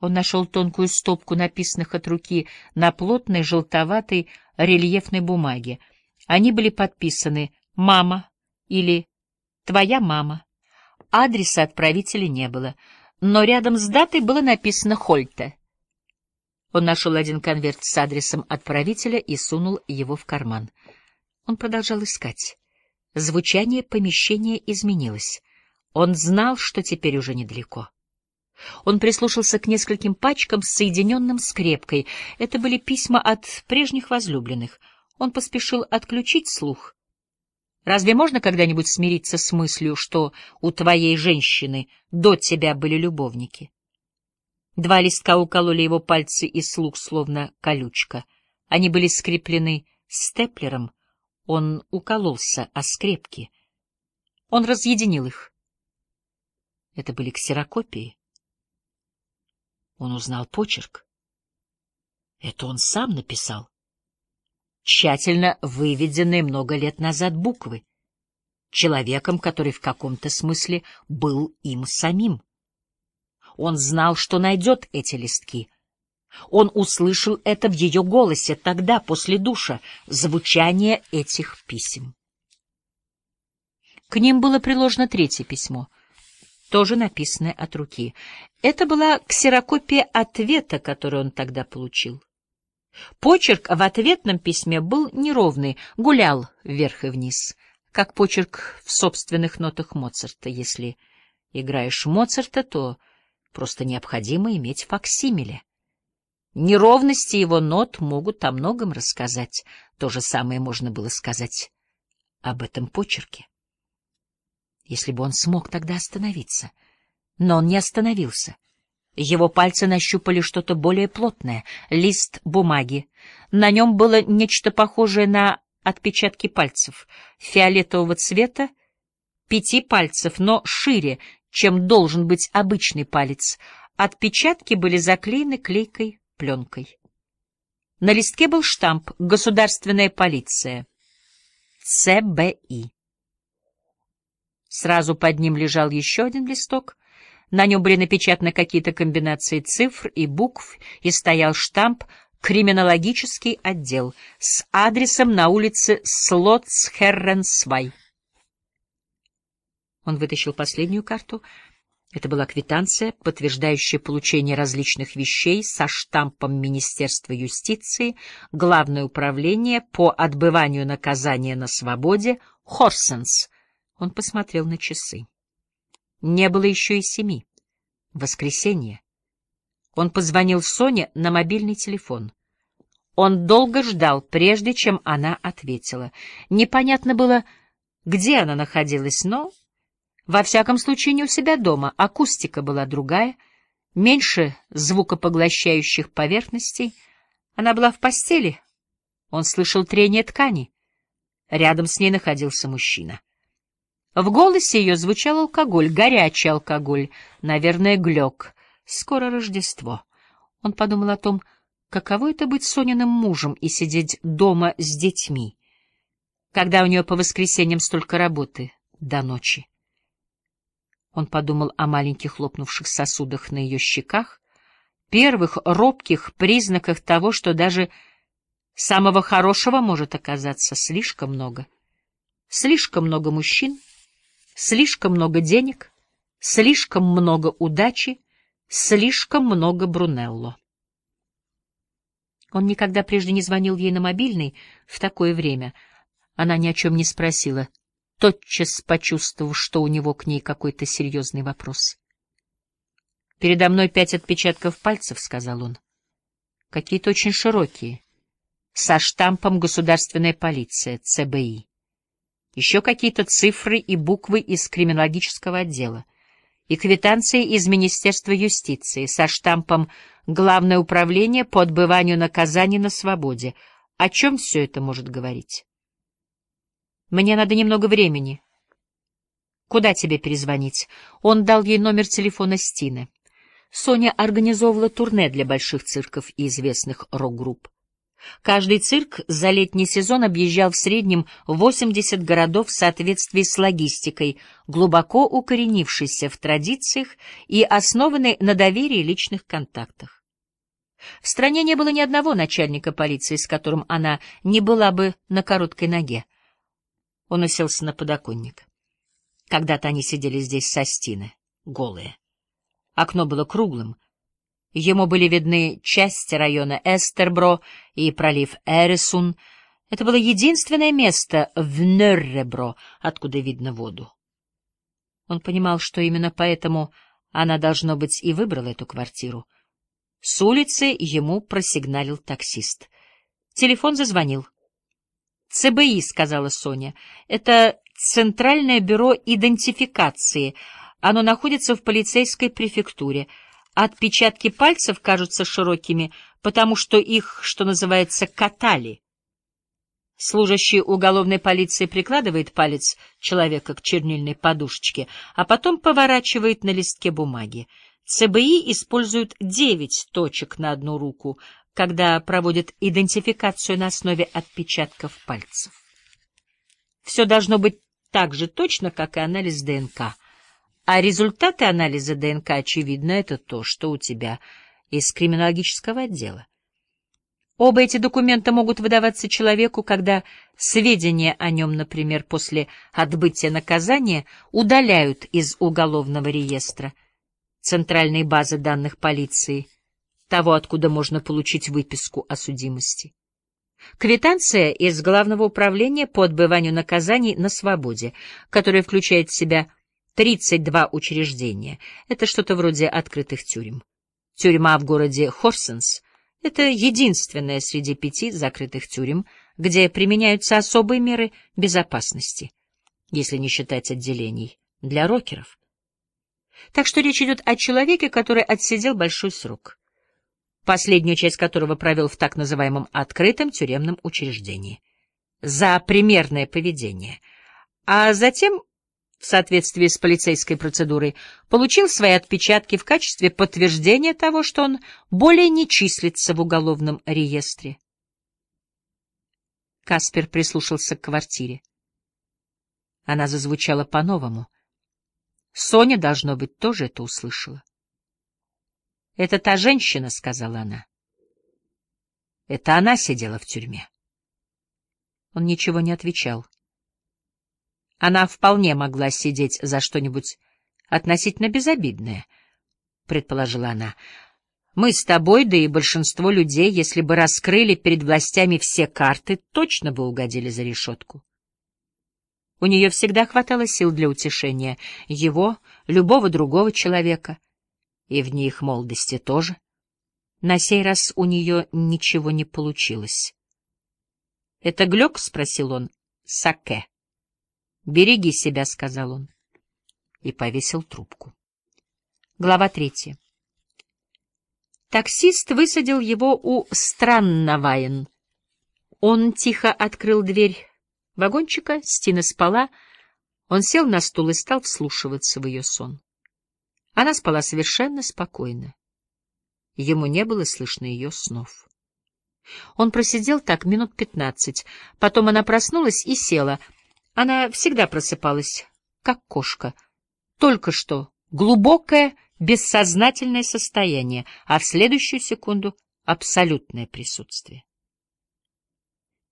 Он нашел тонкую стопку написанных от руки на плотной желтоватой рельефной бумаге. Они были подписаны «Мама» или «Твоя мама». Адреса отправителя не было, но рядом с датой было написано «Хольте». Он нашел один конверт с адресом отправителя и сунул его в карман. Он продолжал искать. Звучание помещения изменилось. Он знал, что теперь уже недалеко. Он прислушался к нескольким пачкам, соединенным скрепкой. Это были письма от прежних возлюбленных. Он поспешил отключить слух. Разве можно когда-нибудь смириться с мыслью, что у твоей женщины до тебя были любовники? Два листка укололи его пальцы и слух, словно колючка. Они были скреплены степлером. Он укололся о скрепки. Он разъединил их. Это были ксерокопии. Он узнал почерк. Это он сам написал. Тщательно выведенные много лет назад буквы. Человеком, который в каком-то смысле был им самим. Он знал, что найдет эти листки. Он услышал это в ее голосе тогда, после душа, звучание этих писем. К ним было приложено третье письмо — тоже написанное от руки. Это была ксерокопия ответа, который он тогда получил. Почерк в ответном письме был неровный, гулял вверх и вниз, как почерк в собственных нотах Моцарта. Если играешь Моцарта, то просто необходимо иметь факсимиле. Неровности его нот могут о многом рассказать. То же самое можно было сказать об этом почерке если бы он смог тогда остановиться. Но он не остановился. Его пальцы нащупали что-то более плотное — лист бумаги. На нем было нечто похожее на отпечатки пальцев, фиолетового цвета, пяти пальцев, но шире, чем должен быть обычный палец. Отпечатки были заклеены клейкой пленкой. На листке был штамп «Государственная полиция». ЦБИ. Сразу под ним лежал еще один листок. На нем были напечатаны какие-то комбинации цифр и букв, и стоял штамп «Криминологический отдел» с адресом на улице Слотсхерренсвай. Он вытащил последнюю карту. Это была квитанция, подтверждающая получение различных вещей со штампом Министерства юстиции, Главное управление по отбыванию наказания на свободе, Хорсенс — он посмотрел на часы. Не было еще и семи. Воскресенье. Он позвонил Соне на мобильный телефон. Он долго ждал, прежде чем она ответила. Непонятно было, где она находилась, но, во всяком случае, не у себя дома. Акустика была другая, меньше звукопоглощающих поверхностей. Она была в постели. Он слышал трение ткани. Рядом с ней находился мужчина. В голосе ее звучал алкоголь, горячий алкоголь, наверное, глек. Скоро Рождество. Он подумал о том, каково это быть Сониным мужем и сидеть дома с детьми, когда у нее по воскресеньям столько работы до ночи. Он подумал о маленьких лопнувших сосудах на ее щеках, первых робких признаках того, что даже самого хорошего может оказаться слишком много. Слишком много мужчин, Слишком много денег, слишком много удачи, слишком много Брунелло. Он никогда прежде не звонил ей на мобильный в такое время. Она ни о чем не спросила, тотчас почувствовав, что у него к ней какой-то серьезный вопрос. «Передо мной пять отпечатков пальцев», — сказал он. «Какие-то очень широкие, со штампом «Государственная полиция», ЦБИ еще какие-то цифры и буквы из криминологического отдела и квитанции из Министерства юстиции со штампом «Главное управление по отбыванию наказаний на свободе». О чем все это может говорить? Мне надо немного времени. Куда тебе перезвонить? Он дал ей номер телефона Стины. Соня организовывала турне для больших цирков и известных рок-групп. Каждый цирк за летний сезон объезжал в среднем 80 городов в соответствии с логистикой, глубоко укоренившейся в традициях и основанной на доверии личных контактах. В стране не было ни одного начальника полиции, с которым она не была бы на короткой ноге. Он уселся на подоконник. Когда-то они сидели здесь со стены, голые. Окно было круглым, Ему были видны части района Эстербро и пролив Эресун. Это было единственное место в Нерребро, откуда видно воду. Он понимал, что именно поэтому она, должно быть, и выбрала эту квартиру. С улицы ему просигналил таксист. Телефон зазвонил. «ЦБИ», — сказала Соня, — «это Центральное бюро идентификации. Оно находится в полицейской префектуре». Отпечатки пальцев кажутся широкими, потому что их, что называется, катали. Служащий уголовной полиции прикладывает палец человека к чернильной подушечке, а потом поворачивает на листке бумаги. ЦБИ используют девять точек на одну руку, когда проводят идентификацию на основе отпечатков пальцев. Все должно быть так же точно, как и анализ ДНК — а результаты анализа ДНК, очевидно, это то, что у тебя из криминологического отдела. Оба эти документа могут выдаваться человеку, когда сведения о нем, например, после отбытия наказания, удаляют из уголовного реестра, центральной базы данных полиции, того, откуда можно получить выписку о судимости. Квитанция из Главного управления по отбыванию наказаний на свободе, которая включает в себя 32 учреждения. Это что-то вроде открытых тюрем. Тюрьма в городе Хорсенс — это единственная среди пяти закрытых тюрем, где применяются особые меры безопасности, если не считать отделений для рокеров. Так что речь идет о человеке, который отсидел большой срок, последнюю часть которого провел в так называемом открытом тюремном учреждении за примерное поведение, а затем в соответствии с полицейской процедурой, получил свои отпечатки в качестве подтверждения того, что он более не числится в уголовном реестре. Каспер прислушался к квартире. Она зазвучала по-новому. Соня, должно быть, тоже это услышала. — Это та женщина, — сказала она. — Это она сидела в тюрьме. Он ничего не отвечал. Она вполне могла сидеть за что-нибудь относительно безобидное, — предположила она. Мы с тобой, да и большинство людей, если бы раскрыли перед властями все карты, точно бы угодили за решетку. У нее всегда хватало сил для утешения его, любого другого человека, и в них молодости тоже. На сей раз у нее ничего не получилось. — Это Глёк? — спросил он. — Саке. «Береги себя», — сказал он. И повесил трубку. Глава третья. Таксист высадил его у Странноваен. Он тихо открыл дверь вагончика, Стина спала. Он сел на стул и стал вслушиваться в ее сон. Она спала совершенно спокойно. Ему не было слышно ее снов. Он просидел так минут пятнадцать. Потом она проснулась и села — она всегда просыпалась, как кошка. Только что глубокое, бессознательное состояние, а в следующую секунду — абсолютное присутствие.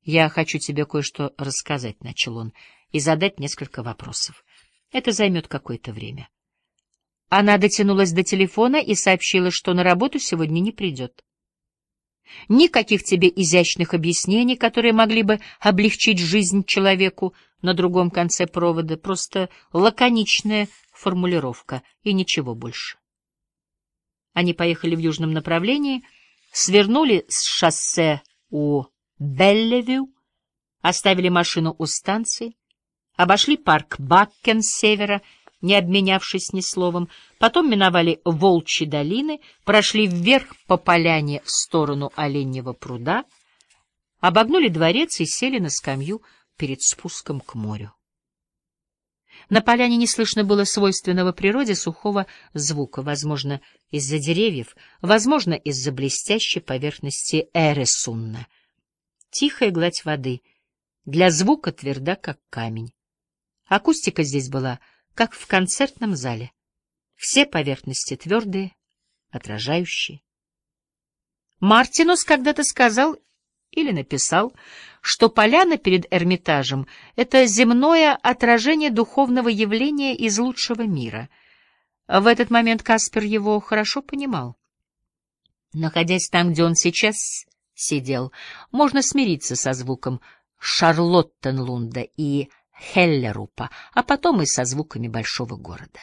«Я хочу тебе кое-что рассказать», — начал он, — «и задать несколько вопросов. Это займет какое-то время». Она дотянулась до телефона и сообщила, что на работу сегодня не придет. Никаких тебе изящных объяснений, которые могли бы облегчить жизнь человеку на другом конце провода, просто лаконичная формулировка и ничего больше. Они поехали в южном направлении, свернули с шоссе у Беллевю, оставили машину у станции, обошли парк Баккен с севера не обменявшись ни словом, потом миновали Волчьи долины, прошли вверх по поляне в сторону Оленьего пруда, обогнули дворец и сели на скамью перед спуском к морю. На поляне не слышно было свойственного природе сухого звука, возможно, из-за деревьев, возможно, из-за блестящей поверхности Эресунна. тихая гладь воды, для звука тверда, как камень. Акустика здесь была, как в концертном зале. Все поверхности твердые, отражающие. Мартинус когда-то сказал или написал, что поляна перед Эрмитажем — это земное отражение духовного явления из лучшего мира. В этот момент Каспер его хорошо понимал. Находясь там, где он сейчас сидел, можно смириться со звуком Шарлоттенлунда и Хеллерупа, а потом и со звуками большого города.